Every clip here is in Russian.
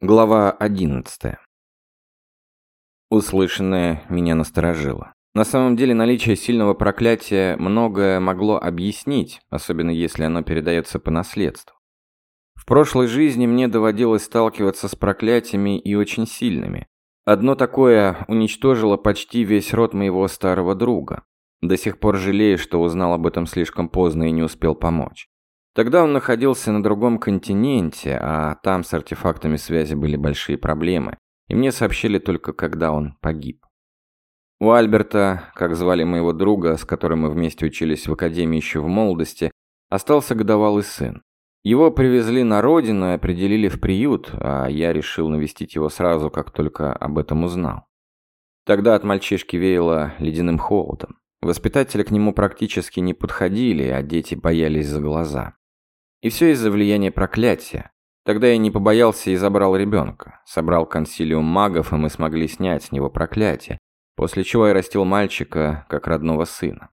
Глава 11. Услышанное меня насторожило. На самом деле наличие сильного проклятия многое могло объяснить, особенно если оно передается по наследству. В прошлой жизни мне доводилось сталкиваться с проклятиями и очень сильными. Одно такое уничтожило почти весь род моего старого друга. До сих пор жалею, что узнал об этом слишком поздно и не успел помочь. Тогда он находился на другом континенте, а там с артефактами связи были большие проблемы, и мне сообщили только, когда он погиб. У Альберта, как звали моего друга, с которым мы вместе учились в академии еще в молодости, остался годовалый сын. Его привезли на родину и определили в приют, а я решил навестить его сразу, как только об этом узнал. Тогда от мальчишки веяло ледяным холодом. Воспитатели к нему практически не подходили, а дети боялись за глаза. И все из-за влияния проклятия. Тогда я не побоялся и забрал ребенка. Собрал консилиум магов, и мы смогли снять с него проклятие, после чего я растил мальчика как родного сына.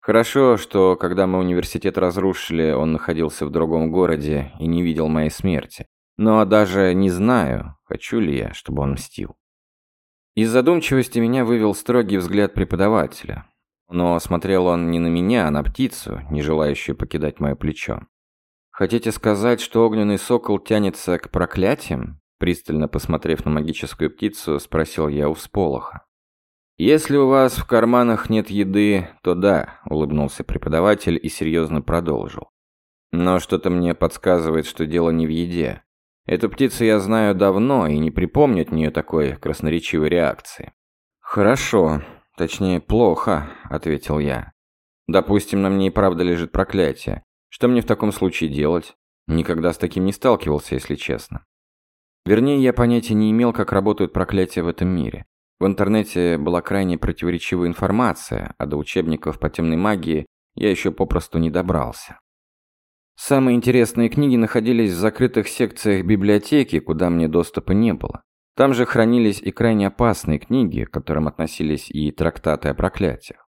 Хорошо, что когда мы университет разрушили, он находился в другом городе и не видел моей смерти. Но даже не знаю, хочу ли я, чтобы он мстил. Из задумчивости меня вывел строгий взгляд преподавателя. Но смотрел он не на меня, а на птицу, не желающую покидать мое плечо. «Хотите сказать, что огненный сокол тянется к проклятиям?» Пристально посмотрев на магическую птицу, спросил я у всполоха. «Если у вас в карманах нет еды, то да», — улыбнулся преподаватель и серьезно продолжил. «Но что-то мне подсказывает, что дело не в еде. Эту птицу я знаю давно и не припомню от нее такой красноречивой реакции». «Хорошо, точнее, плохо», — ответил я. «Допустим, на мне и правда лежит проклятие. Что мне в таком случае делать? Никогда с таким не сталкивался, если честно. Вернее, я понятия не имел, как работают проклятия в этом мире. В интернете была крайне противоречивая информация, а до учебников по темной магии я еще попросту не добрался. Самые интересные книги находились в закрытых секциях библиотеки, куда мне доступа не было. Там же хранились и крайне опасные книги, к которым относились и трактаты о проклятиях.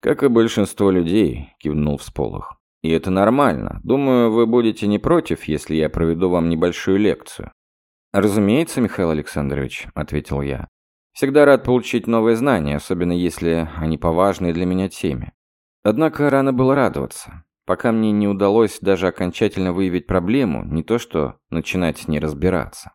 «Как и большинство людей», – кивнул Всполох. И это нормально. Думаю, вы будете не против, если я проведу вам небольшую лекцию. Разумеется, Михаил Александрович, ответил я. Всегда рад получить новые знания, особенно если они по важной для меня теме. Однако рано было радоваться. Пока мне не удалось даже окончательно выявить проблему, не то что начинать с ней разбираться.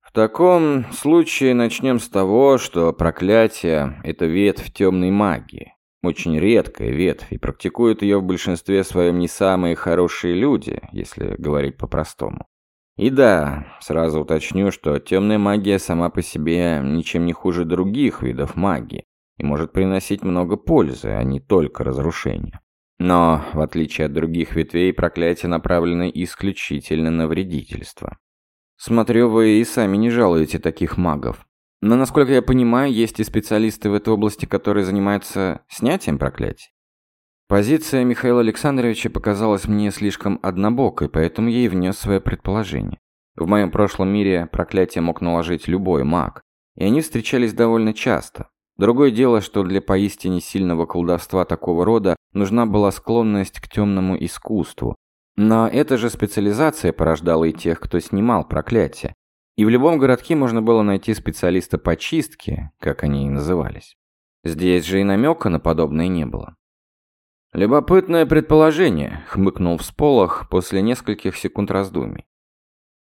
В таком случае начнем с того, что проклятие – это ветвь темной магии. Очень редкая ветвь, и практикуют ее в большинстве своем не самые хорошие люди, если говорить по-простому. И да, сразу уточню, что темная магия сама по себе ничем не хуже других видов магии и может приносить много пользы, а не только разрушения. Но, в отличие от других ветвей, проклятие направлено исключительно на вредительство. Смотрю, вы и сами не жалуете таких магов. Но, насколько я понимаю, есть и специалисты в этой области, которые занимаются снятием проклятий. Позиция Михаила Александровича показалась мне слишком однобокой, поэтому я и внес свое предположение. В моем прошлом мире проклятие мог наложить любой маг, и они встречались довольно часто. Другое дело, что для поистине сильного колдовства такого рода нужна была склонность к темному искусству. Но эта же специализация порождала и тех, кто снимал проклятие, и в любом городке можно было найти специалиста по чистке, как они и назывались. Здесь же и намека на подобное не было. «Любопытное предположение», — хмыкнул Всполох после нескольких секунд раздумий.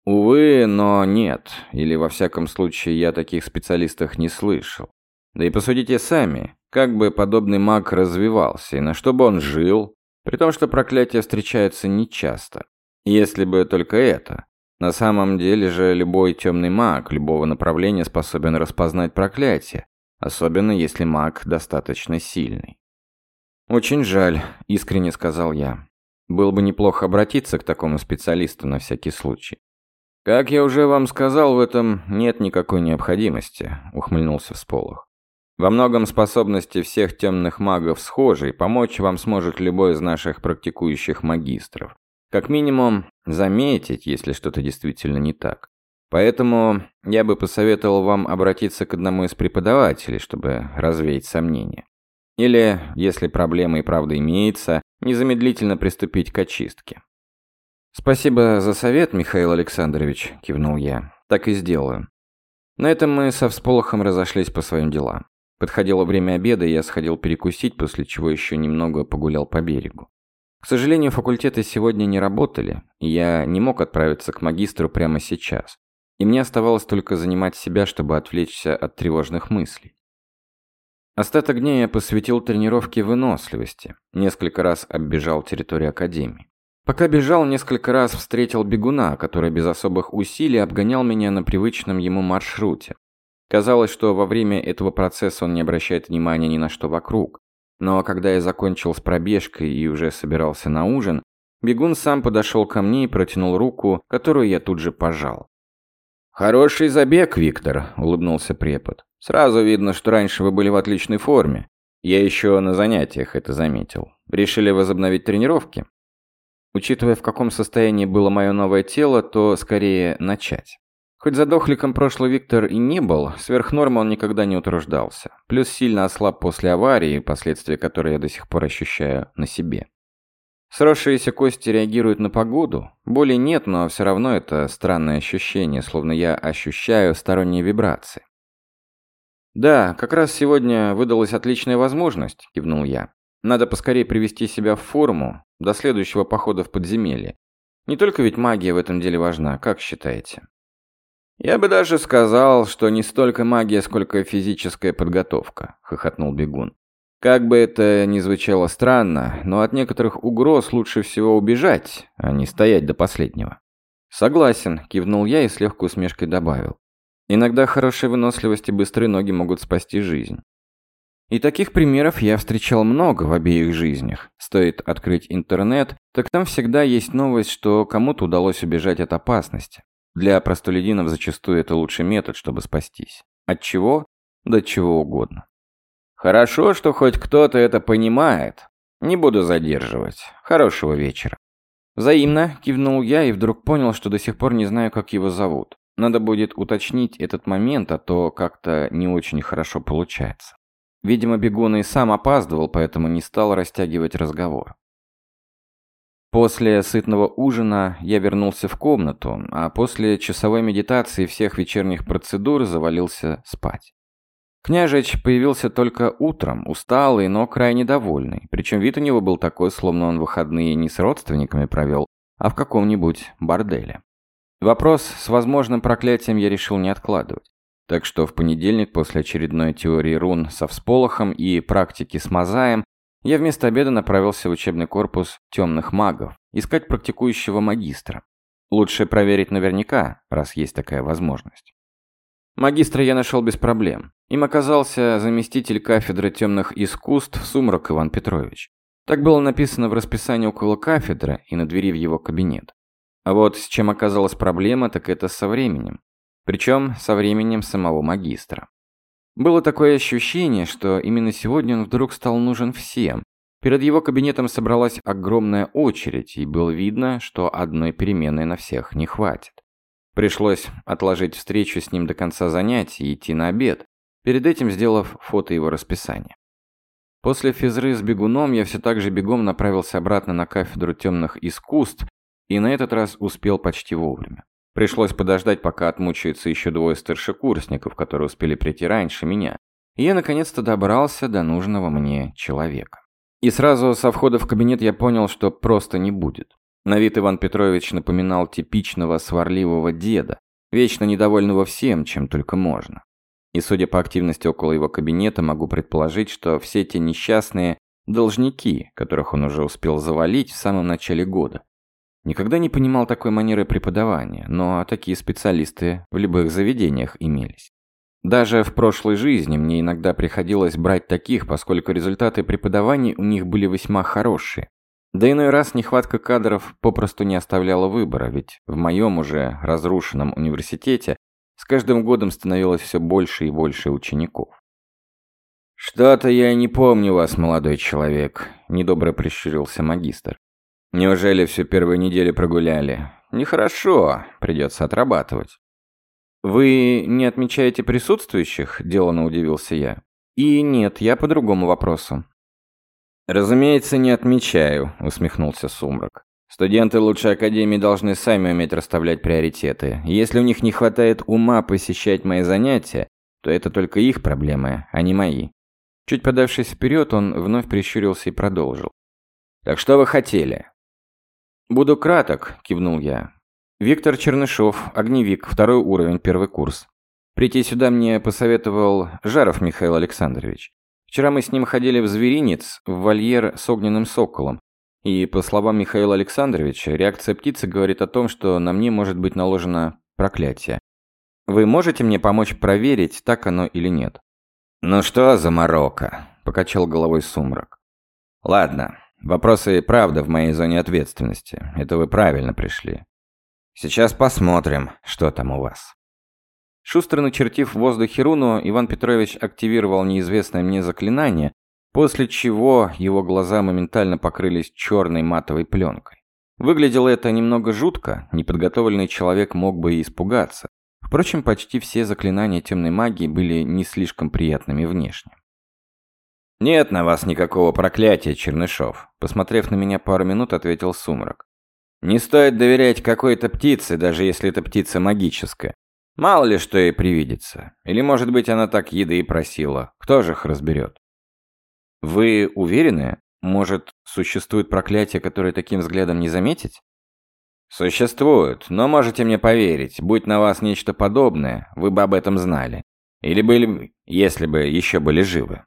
«Увы, но нет, или во всяком случае я таких специалистах не слышал. Да и посудите сами, как бы подобный маг развивался и на что бы он жил, при том, что проклятия встречаются нечасто. Если бы только это. На самом деле же любой темный маг любого направления способен распознать проклятие, особенно если маг достаточно сильный. «Очень жаль», – искренне сказал я. «Было бы неплохо обратиться к такому специалисту на всякий случай». «Как я уже вам сказал, в этом нет никакой необходимости», – ухмыльнулся Всполох. «Во многом способности всех темных магов схожи, и помочь вам сможет любой из наших практикующих магистров. Как минимум, заметить, если что-то действительно не так. Поэтому я бы посоветовал вам обратиться к одному из преподавателей, чтобы развеять сомнения. Или, если проблема и правда имеется, незамедлительно приступить к очистке. «Спасибо за совет, Михаил Александрович», – кивнул я. так и сделаю». На этом мы со всполохом разошлись по своим делам. Подходило время обеда, и я сходил перекусить, после чего еще немного погулял по берегу. К сожалению, факультеты сегодня не работали, и я не мог отправиться к магистру прямо сейчас. И мне оставалось только занимать себя, чтобы отвлечься от тревожных мыслей. Остаток дня я посвятил тренировке выносливости. Несколько раз оббежал территорию Академии. Пока бежал, несколько раз встретил бегуна, который без особых усилий обгонял меня на привычном ему маршруте. Казалось, что во время этого процесса он не обращает внимания ни на что вокруг. Но когда я закончил с пробежкой и уже собирался на ужин, бегун сам подошел ко мне и протянул руку, которую я тут же пожал. «Хороший забег, Виктор», – улыбнулся препод. «Сразу видно, что раньше вы были в отличной форме. Я еще на занятиях это заметил. Решили возобновить тренировки?» Учитывая, в каком состоянии было мое новое тело, то скорее начать. Хоть задохликом прошлый Виктор и не был, сверх нормы он никогда не утруждался. Плюс сильно ослаб после аварии, последствия которой я до сих пор ощущаю на себе. Сросшиеся кости реагируют на погоду. Боли нет, но все равно это странное ощущение, словно я ощущаю сторонние вибрации. «Да, как раз сегодня выдалась отличная возможность», – кивнул я. «Надо поскорее привести себя в форму до следующего похода в подземелье. Не только ведь магия в этом деле важна, как считаете?» «Я бы даже сказал, что не столько магия, сколько физическая подготовка», — хохотнул Бегун. «Как бы это ни звучало странно, но от некоторых угроз лучше всего убежать, а не стоять до последнего». «Согласен», — кивнул я и с легкой усмешкой добавил. «Иногда хорошая выносливость и быстрые ноги могут спасти жизнь». И таких примеров я встречал много в обеих жизнях. Стоит открыть интернет, так там всегда есть новость, что кому-то удалось убежать от опасности. Для простолюдинов зачастую это лучший метод, чтобы спастись. От чего? До чего угодно. Хорошо, что хоть кто-то это понимает. Не буду задерживать. Хорошего вечера. Взаимно кивнул я и вдруг понял, что до сих пор не знаю, как его зовут. Надо будет уточнить этот момент, а то как-то не очень хорошо получается. Видимо, бегун и сам опаздывал, поэтому не стал растягивать разговор. После сытного ужина я вернулся в комнату, а после часовой медитации всех вечерних процедур завалился спать. Княжич появился только утром, усталый, но крайне довольный. Причем вид у него был такой, словно он выходные не с родственниками провел, а в каком-нибудь борделе. Вопрос с возможным проклятием я решил не откладывать. Так что в понедельник после очередной теории рун со всполохом и практики с мозаем я вместо обеда направился в учебный корпус темных магов, искать практикующего магистра. Лучше проверить наверняка, раз есть такая возможность. Магистра я нашел без проблем. Им оказался заместитель кафедры темных искусств Сумрак Иван Петрович. Так было написано в расписании около кафедры и на двери в его кабинет. А вот с чем оказалась проблема, так это со временем. Причем со временем самого магистра. Было такое ощущение, что именно сегодня он вдруг стал нужен всем. Перед его кабинетом собралась огромная очередь, и было видно, что одной переменной на всех не хватит. Пришлось отложить встречу с ним до конца занятий и идти на обед, перед этим сделав фото его расписания. После физры с бегуном я все так же бегом направился обратно на кафедру темных искусств и на этот раз успел почти вовремя. Пришлось подождать, пока отмучаются еще двое старшекурсников, которые успели прийти раньше меня. И я наконец-то добрался до нужного мне человека. И сразу со входа в кабинет я понял, что просто не будет. На вид Иван Петрович напоминал типичного сварливого деда, вечно недовольного всем, чем только можно. И судя по активности около его кабинета, могу предположить, что все те несчастные должники, которых он уже успел завалить в самом начале года, Никогда не понимал такой манеры преподавания, но такие специалисты в любых заведениях имелись. Даже в прошлой жизни мне иногда приходилось брать таких, поскольку результаты преподавания у них были весьма хорошие. Да иной раз нехватка кадров попросту не оставляла выбора, ведь в моем уже разрушенном университете с каждым годом становилось все больше и больше учеников. «Что-то я не помню вас, молодой человек», – недобро прищурился магистр. Неужели всю первую неделю прогуляли? Нехорошо, придется отрабатывать. Вы не отмечаете присутствующих? Делано удивился я. И нет, я по другому вопросу. Разумеется, не отмечаю, усмехнулся Сумрак. Студенты лучшей академии должны сами уметь расставлять приоритеты. Если у них не хватает ума посещать мои занятия, то это только их проблемы, а не мои. Чуть подавшись вперед, он вновь прищурился и продолжил. «Так что вы хотели?» «Буду краток», – кивнул я. «Виктор Чернышов, огневик, второй уровень, первый курс. Прийти сюда мне посоветовал Жаров Михаил Александрович. Вчера мы с ним ходили в зверинец, в вольер с огненным соколом. И, по словам Михаила Александровича, реакция птицы говорит о том, что на мне может быть наложено проклятие. Вы можете мне помочь проверить, так оно или нет? «Ну что за морока?» – покачал головой сумрак. «Ладно, вопросы правда в моей зоне ответственности. Это вы правильно пришли. Сейчас посмотрим, что там у вас». Шустро начертив в воздухе руну, Иван Петрович активировал неизвестное мне заклинание, после чего его глаза моментально покрылись черной матовой пленкой. Выглядело это немного жутко, неподготовленный человек мог бы и испугаться. Впрочем, почти все заклинания темной магии были не слишком приятными внешне. «Нет на вас никакого проклятия, Чернышов», – посмотрев на меня пару минут, ответил Сумрак. «Не стоит доверять какой-то птице, даже если эта птица магическая. Мало ли что ей привидится. Или, может быть, она так еды и просила. Кто же их разберет?» «Вы уверены? Может, существует проклятие, которое таким взглядом не заметить?» «Существуют, но можете мне поверить, будь на вас нечто подобное, вы бы об этом знали. Или были, если бы еще были живы».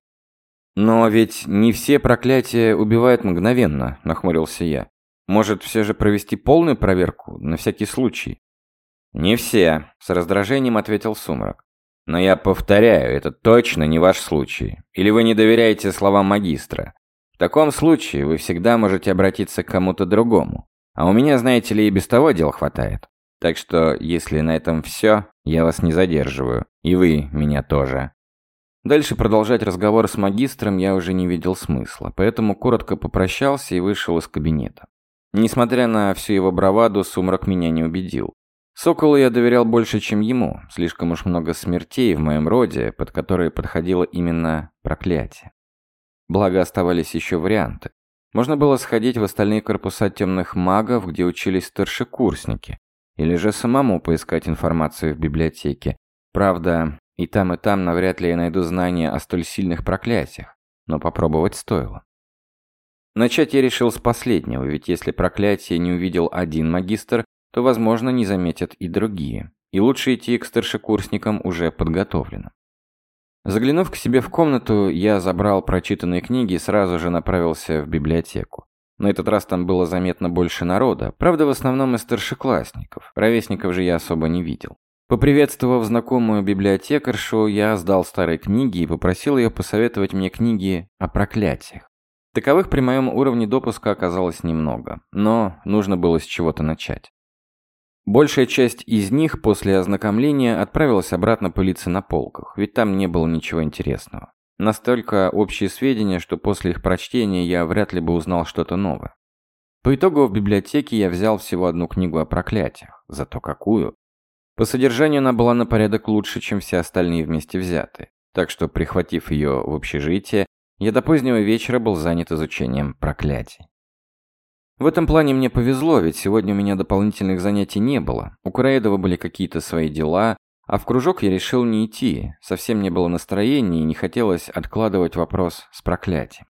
«Но ведь не все проклятия убивают мгновенно», – нахмурился я. «Может, все же провести полную проверку, на всякий случай?» «Не все», – с раздражением ответил Сумрак. «Но я повторяю, это точно не ваш случай. Или вы не доверяете словам магистра. В таком случае вы всегда можете обратиться к кому-то другому. А у меня, знаете ли, и без того дел хватает. Так что, если на этом все, я вас не задерживаю. И вы меня тоже. Дальше продолжать разговор с магистром я уже не видел смысла, поэтому коротко попрощался и вышел из кабинета. Несмотря на всю его браваду, сумрак меня не убедил. Соколу я доверял больше, чем ему. Слишком уж много смертей в моем роде, под которые подходило именно проклятие. Благо оставались еще варианты. Можно было сходить в остальные корпуса темных магов, где учились старшекурсники, или же самому поискать информацию в библиотеке. Правда, и там, и там навряд ли я найду знания о столь сильных проклятиях, но попробовать стоило. Начать я решил с последнего, ведь если проклятие не увидел один магистр, то, возможно, не заметят и другие. И лучше идти к старшекурсникам уже подготовленным. Заглянув к себе в комнату, я забрал прочитанные книги и сразу же направился в библиотеку. На этот раз там было заметно больше народа, правда в основном из старшеклассников, ровесников же я особо не видел. Поприветствовав знакомую библиотекаршу, я сдал старые книги и попросил ее посоветовать мне книги о проклятиях. Таковых при моем уровне допуска оказалось немного, но нужно было с чего-то начать. Большая часть из них после ознакомления отправилась обратно пылиться на полках, ведь там не было ничего интересного. Настолько общие сведения, что после их прочтения я вряд ли бы узнал что-то новое. По итогу в библиотеке я взял всего одну книгу о проклятиях, зато какую. По содержанию она была на порядок лучше, чем все остальные вместе взятые, так что, прихватив ее в общежитие, я до позднего вечера был занят изучением проклятий. В этом плане мне повезло, ведь сегодня у меня дополнительных занятий не было. У Кураедова были какие-то свои дела, а в кружок я решил не идти. Совсем не было настроения и не хотелось откладывать вопрос с проклятием.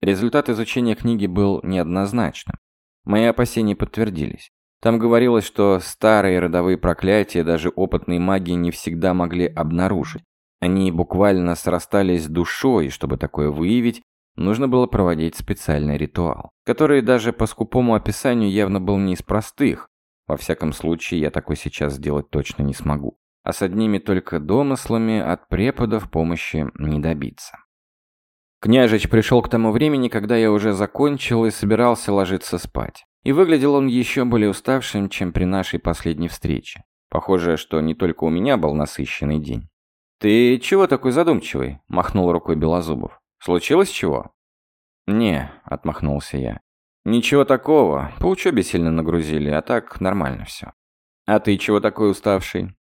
Результат изучения книги был неоднозначным. Мои опасения подтвердились. Там говорилось, что старые родовые проклятия даже опытные маги не всегда могли обнаружить. Они буквально срастались душой, чтобы такое выявить, нужно было проводить специальный ритуал, который даже по скупому описанию явно был не из простых. Во всяком случае, я такой сейчас сделать точно не смогу. А с одними только домыслами от преподов помощи не добиться. Княжич пришел к тому времени, когда я уже закончил и собирался ложиться спать. И выглядел он еще более уставшим, чем при нашей последней встрече. Похоже, что не только у меня был насыщенный день. «Ты чего такой задумчивый?» – махнул рукой Белозубов. Случилось чего?» «Не», — отмахнулся я. «Ничего такого. По учебе сильно нагрузили, а так нормально все. А ты чего такой уставший?»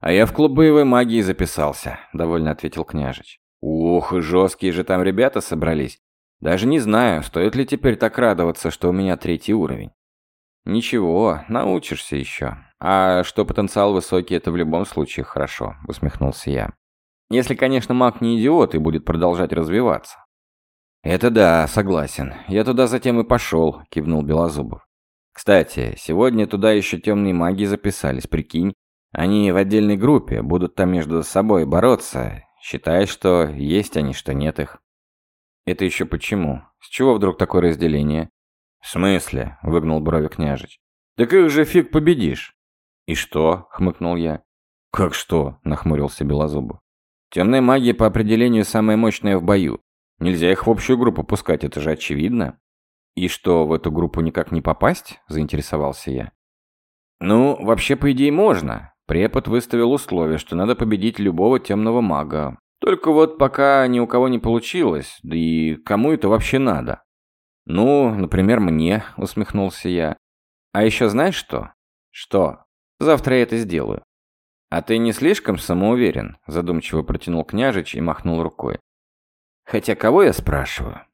«А я в клуб боевой магии записался», — довольно ответил княжич. «Ух, жесткие же там ребята собрались. Даже не знаю, стоит ли теперь так радоваться, что у меня третий уровень. Ничего, научишься еще. А что потенциал высокий, это в любом случае хорошо, усмехнулся я. Если, конечно, маг не идиот и будет продолжать развиваться. Это да, согласен. Я туда затем и пошел, кивнул Белозубов. Кстати, сегодня туда еще темные маги записались, прикинь. Они в отдельной группе, будут там между собой бороться. Считай, что есть они, что нет их. Это еще почему? С чего вдруг такое разделение? В смысле? Выгнул брови княжич. Так их же фиг победишь. И что? Хмыкнул я. Как что? Нахмурился Белозубов. Темная магия по определению самая мощная в бою. Нельзя их в общую группу пускать, это же очевидно. И что, в эту группу никак не попасть? Заинтересовался я. Ну, вообще, по идее, можно. Препод выставил условие, что надо победить любого темного мага. Только вот пока ни у кого не получилось, да и кому это вообще надо? Ну, например, мне, усмехнулся я. А еще знаешь что? Что? Завтра я это сделаю. «А ты не слишком самоуверен?» – задумчиво протянул княжич и махнул рукой. «Хотя кого я спрашиваю?